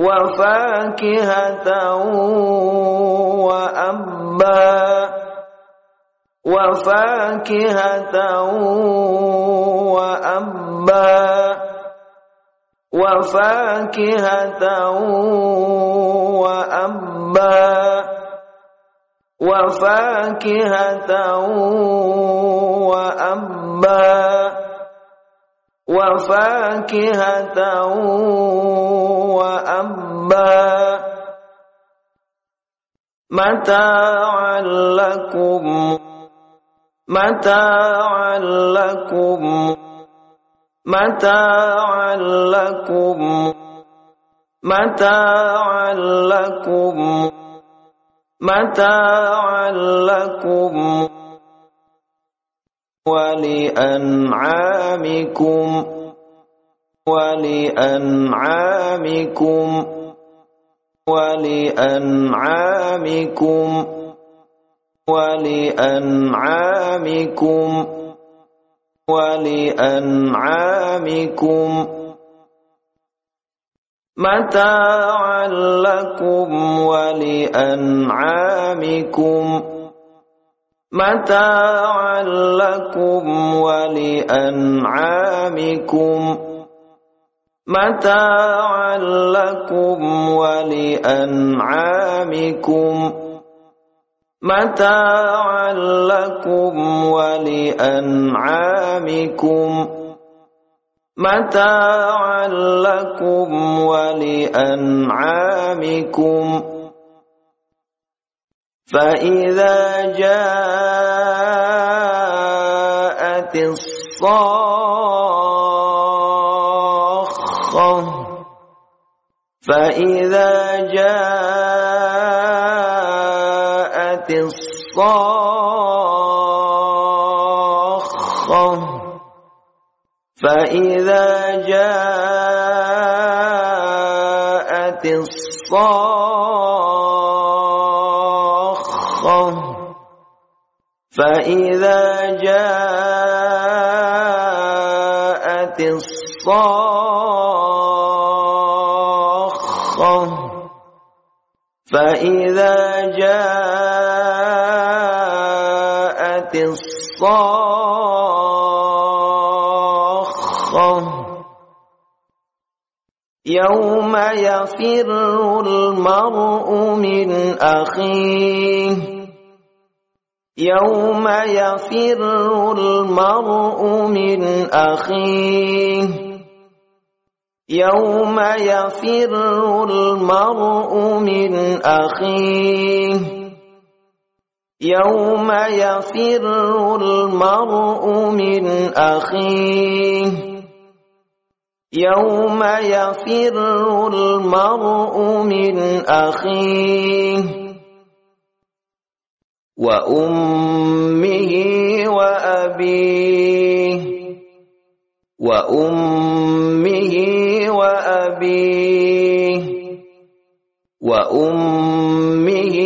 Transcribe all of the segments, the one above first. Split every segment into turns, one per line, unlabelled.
وفاكهة وأبا وفاكهة وأبا وفاكهة وأبا وفاكهة وأبا وفاكهة وأبا. متاعا لكم متاعا لكم متاعا لكم متاعا لكم متاعا لكم. ولأنعامكم ولأنعامكم ولأنعامكم ولأنعامكم ولأنعامكم متاعا لكم ولأنعامكم متاعا لكم ولأنعامكم متاعا لكم ولأنعامكم متاعا لكم ولأنعامكم متاعا لكم ولأنعامكم فإذا جاءت الصاخة فإذا جاءت الصاخة فإذا جاءت الصاخة فإذا جاءت الصاخة فإذا جاءت الصاخة يوم يفر المرء من أخيه يوم يفر المرء من أخيه. يوم يفر المرء من أخيه. يوم يفر المرء من أخيه. يوم يفر المرء من أخيه. وأمه وأبيه وأمه وأبيه وأمه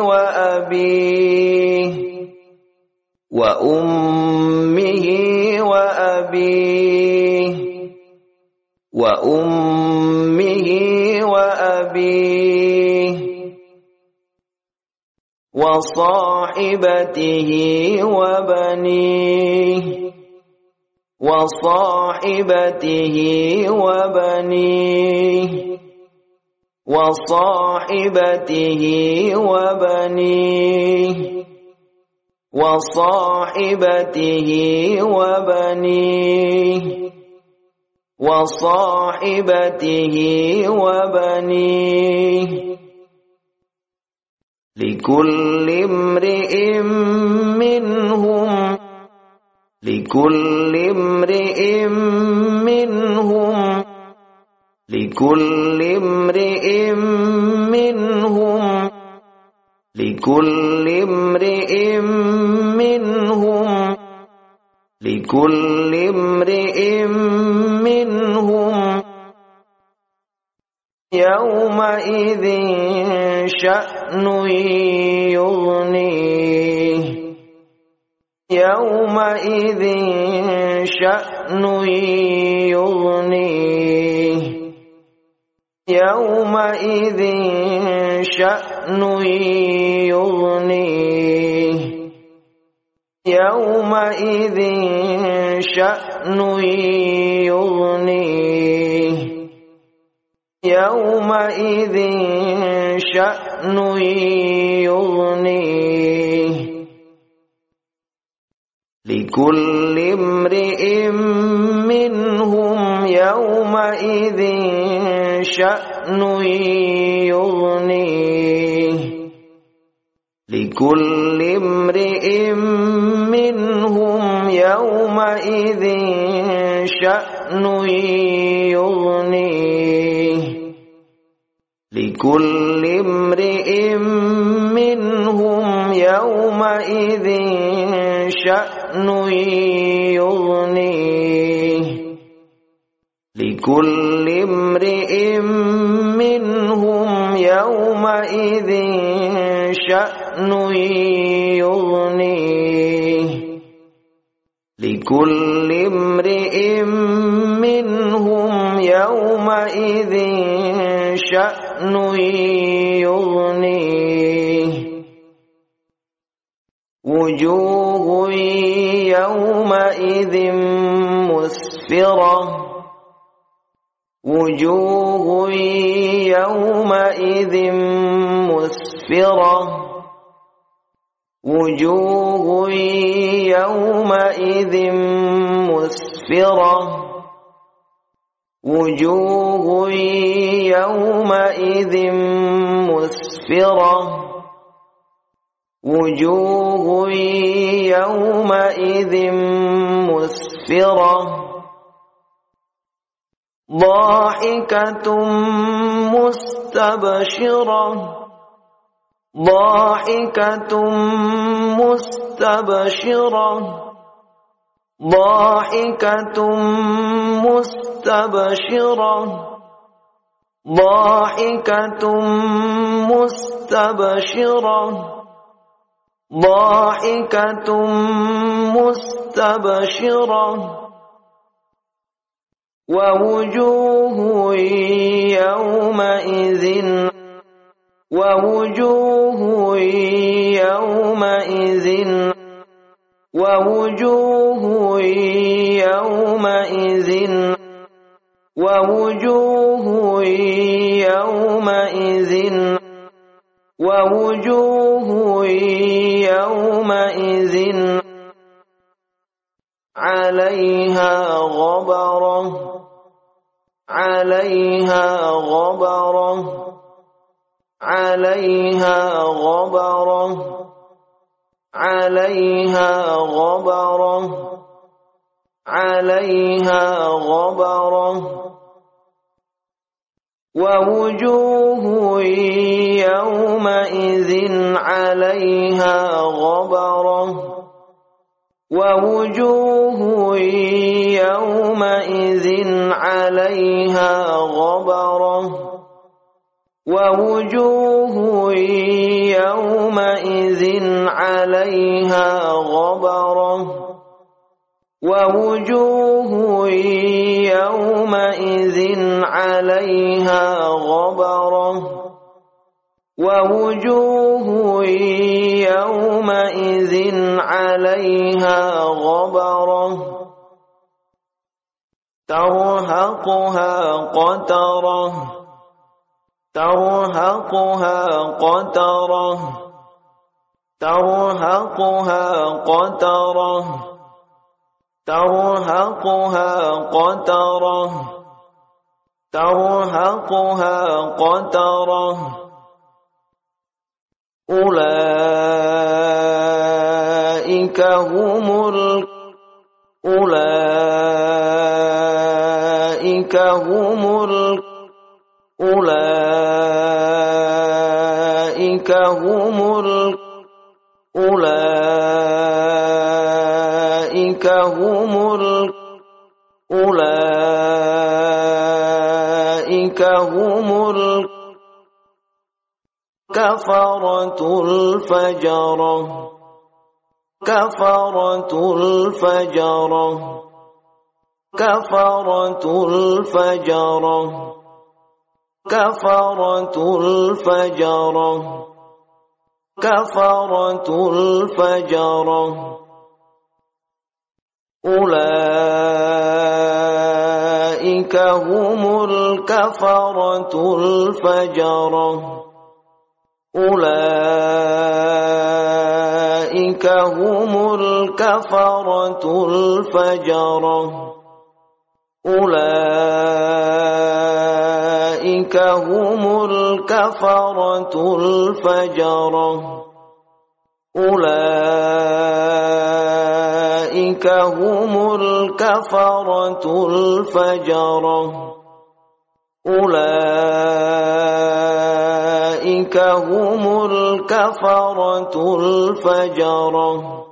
وأبيه وأمه وأبيه وأمه وصاحبته وبنيه وصاحبته وبنيه وصاحبته وبنيه وصاحبته وبنيه وصاحبته وبنيه لكل امرئ منهم لكل امرئ منهم لكل امرئ منهم لكل امرئ منهم لكل امرئ منهم. يومئذ شأن يغنيه. يومئذ شأن يغنيه. يومئذ شأن يغنيه. يومئذ شأن يغنيه. يومئذ شأن يغنيه. لكل امرئ منهم يومئذ شأن يغنيه. لكل امرئ منهم يومئذ شأن يغنيه. لكل امرئ منهم يومئذ شأن يغنيه. لكل امرئ منهم يومئذ شأن يغنيه. لكل امرئ منهم يومئذ شأن يغنيه. وجوه يومئذ مسفرة. وجوه يومئذ مسفرة. وجوه يومئذ مسفرة. وجوه يومئذ مسفرة. وجوه يومئذ مسفرة. ضاحكة مستبشرة. ضاحكة مستبشرة. ضاحكة مستبشرة ضاحكة مستبشرة ضاحكة مستبشرة ووجوه يومئذ ووجوه يومئذ ووجوه يومئذ ووجوه يومئذ ووجوه يومئذ عليها غبرة عليها غبرة عليها غبرة عليها غبرة عليها غبرة ووجوه يومئذ عليها غبرة ووجوه يومئذ عليها غبرة ووجوه يومئذ عليها غبرة ووجوه يومئذ عليها غبرة. ووجوه يومئذ عليها غبرة. ترهقها قترة. ترهقها قترة. ترهقها قترة. ترهقها قترة. ترهقها قترة. أولئك هم أولئك هم ال كفرة الفجرة كفرة الفجرة كفرة الفجرة كفرة الفجرة كفرة الفجرة أولئك هم الكفرة الفجرة أولئك هم الكفرة الفجرة. أولئك هم الكفرة الفجرة. أولئك هم الكفرة الفجرة. أولئك هم الكفرة الفجرة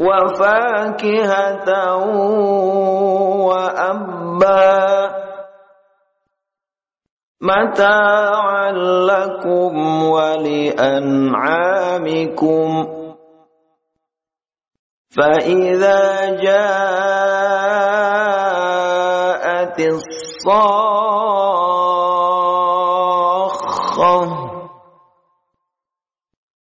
وفاكهة وأبا متاعا لكم ولأنعامكم فإذا جاءت الصاخة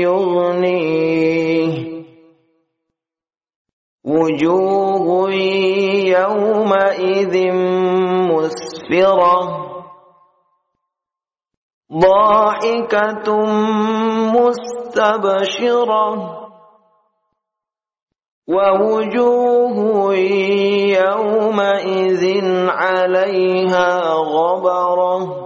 يغنيه. وجوه يومئذ مسفرة. ضاحكة مستبشرة. ووجوه يومئذ عليها غبرة.